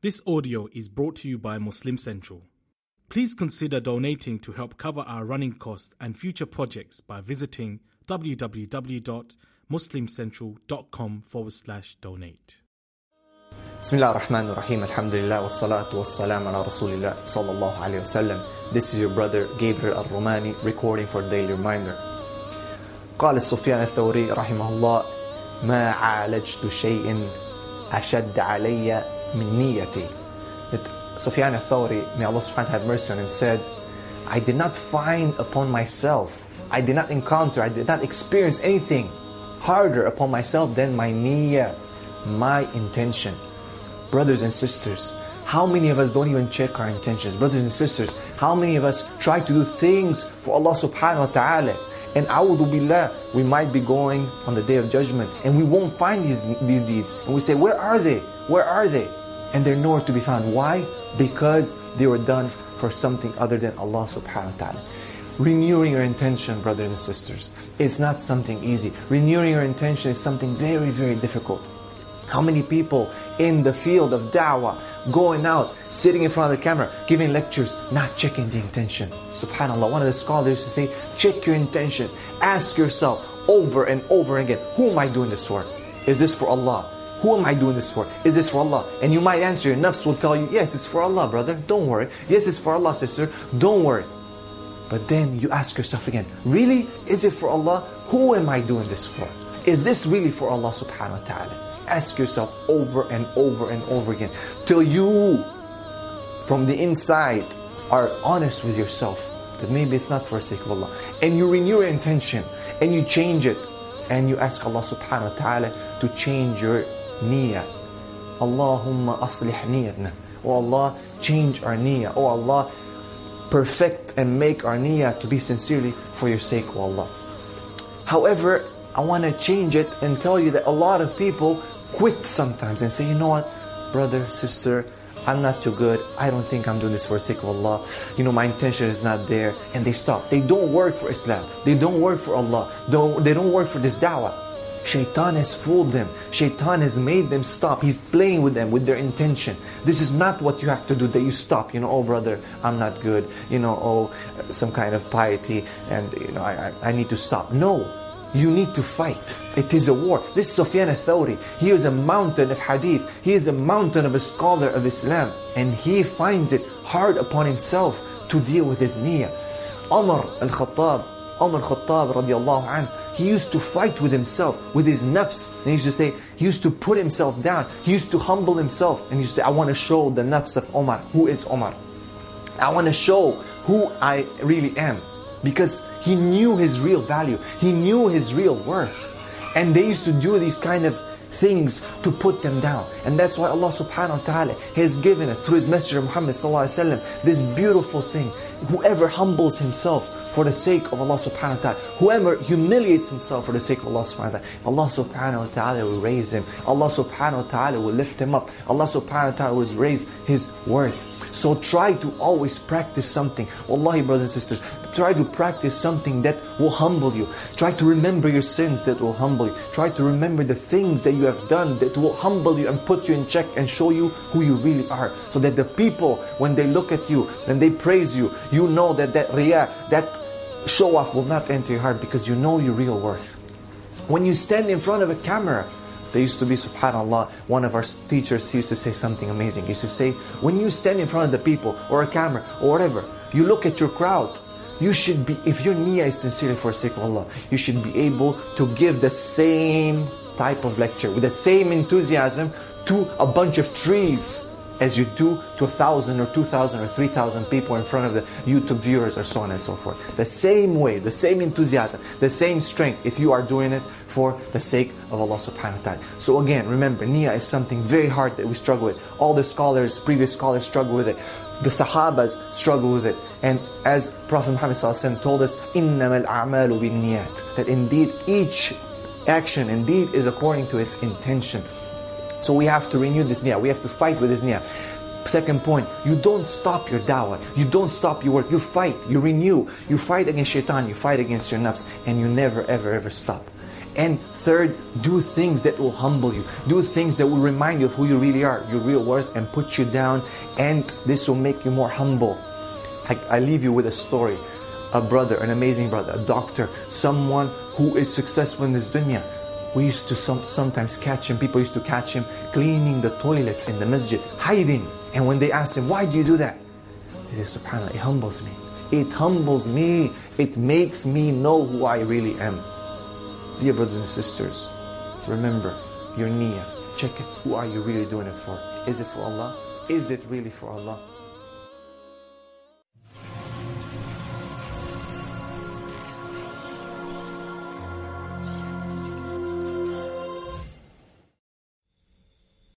This audio is brought to you by Muslim Central. Please consider donating to help cover our running costs and future projects by visiting www.muslimcentral.com forward slash donate. بسم الله الرحمن الرحيم الحمد لله والصلاة والسلام على رسول الله صلى الله عليه وسلم This is your brother Gabriel Al-Romani recording for Daily Reminder قال سفيان الثوري رحمه الله ما عالجت شيء أشد علي min. That Sufyan al-Thawri, may Allah subhanahu wa taala have mercy on him, said, I did not find upon myself, I did not encounter, I did not experience anything harder upon myself than my niyyah, my intention. Brothers and sisters, how many of us don't even check our intentions? Brothers and sisters, how many of us try to do things for Allah subhanahu wa ta'ala? And a'udhu billah, we might be going on the day of judgment and we won't find these, these deeds. And we say, where are they? Where are they? And they're nowhere to be found. Why? Because they were done for something other than Allah subhanahu wa ta'ala. Renewing your intention, brothers and sisters, it's not something easy. Renewing your intention is something very, very difficult. How many people in the field of da'wah, going out, sitting in front of the camera, giving lectures, not checking the intention? Subhanallah, one of the scholars used to say, check your intentions. Ask yourself over and over again, who am I doing this for? Is this for Allah? Who am I doing this for? Is this for Allah? And you might answer, your nafs will tell you, yes, it's for Allah, brother, don't worry. Yes, it's for Allah, sister, don't worry. But then you ask yourself again, really? Is it for Allah? Who am I doing this for? Is this really for Allah subhanahu wa ta'ala? Ask yourself over and over and over again till you, from the inside, are honest with yourself that maybe it's not for the sake of Allah. And you renew your intention and you change it and you ask Allah subhanahu wa ta'ala to change your niyyah. Allahumma aslih niyyatna. Oh Allah, change our niyyah. Oh Allah, perfect and make our niyyah to be sincerely for your sake, oh Allah. However, I want to change it and tell you that a lot of people quit sometimes and say, you know what, brother, sister, I'm not too good. I don't think I'm doing this for the sake of Allah. You know, my intention is not there. And they stop. They don't work for Islam. They don't work for Allah. Don't, they don't work for this da'wah. Shaitan has fooled them. Shaitan has made them stop. He's playing with them with their intention. This is not what you have to do, that you stop. You know, oh brother, I'm not good. You know, oh, some kind of piety and, you know, I, I, I need to stop. No, you need to fight. It is a war. This is Sufyan al-Thawri. He is a mountain of hadith. He is a mountain of a scholar of Islam. And he finds it hard upon himself to deal with his niyyah. Umar al-Khattab, Umar al-Khattab radiallahu anh, he used to fight with himself, with his nafs. And he used to say, he used to put himself down. He used to humble himself. And he used to say, I want to show the nafs of Umar. Who is Umar? I want to show who I really am because he knew his real value. He knew his real worth. And they used to do these kind of things to put them down. And that's why Allah subhanahu wa ta'ala has given us through His Messenger Muhammad this beautiful thing. Whoever humbles himself for the sake of Allah subhanahu wa ta'ala, whoever humiliates himself for the sake of Allah subhanahu wa ta'ala, Allah subhanahu wa ta'ala will raise him. Allah subhanahu wa ta'ala will lift him up. Allah subhanahu wa ta'ala will raise his worth. So try to always practice something. Wallahi, brothers and sisters, try to practice something that will humble you. Try to remember your sins that will humble you. Try to remember the things that you have done that will humble you and put you in check and show you who you really are. So that the people, when they look at you and they praise you, you know that that riyah, that show off will not enter your heart because you know your real worth. When you stand in front of a camera, there used to be, subhanAllah, one of our teachers used to say something amazing. He used to say, when you stand in front of the people or a camera or whatever, you look at your crowd, you should be, if your niyyah is sincerely for the sake of Allah, you should be able to give the same type of lecture with the same enthusiasm to a bunch of trees as you do to a thousand or two thousand or three thousand people in front of the YouTube viewers or so on and so forth. The same way, the same enthusiasm, the same strength if you are doing it for the sake of Allah subhanahu wa ta'ala. So again, remember, niyyah is something very hard that we struggle with. All the scholars, previous scholars struggle with it. The Sahabas struggle with it. And as Prophet Muhammad told us, إِنَّمَا الْأَعْمَالُ بِالنِّيَّاتِ That indeed each action indeed is according to its intention. So we have to renew this niyyah. We have to fight with this niyyah. Second point, you don't stop your da'wah. You don't stop your work. You fight. You renew. You fight against shaitan. You fight against your nafs. And you never, ever, ever stop. And third, do things that will humble you. Do things that will remind you of who you really are, your real worth, and put you down. And this will make you more humble. I, I leave you with a story. A brother, an amazing brother, a doctor, someone who is successful in this dunya. We used to some, sometimes catch him, people used to catch him cleaning the toilets in the masjid, hiding. And when they asked him, why do you do that? He says, subhanAllah, it humbles me. It humbles me. It makes me know who I really am. Dear brothers and sisters, remember your niyyah. Check it. Who are you really doing it for? Is it for Allah? Is it really for Allah?